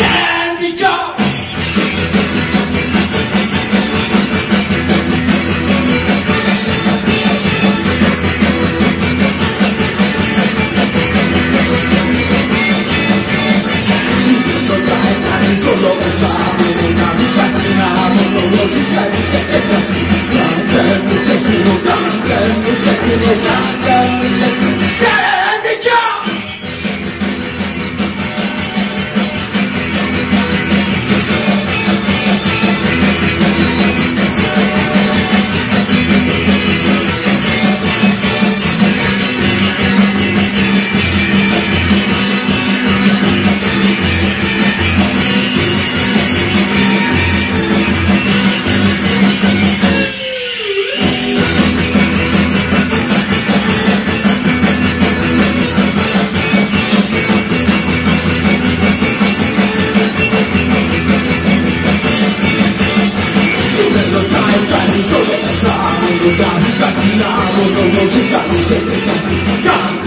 Every job! نحكم ملة نحكم ملة が不可うなもののい我見せてたんさい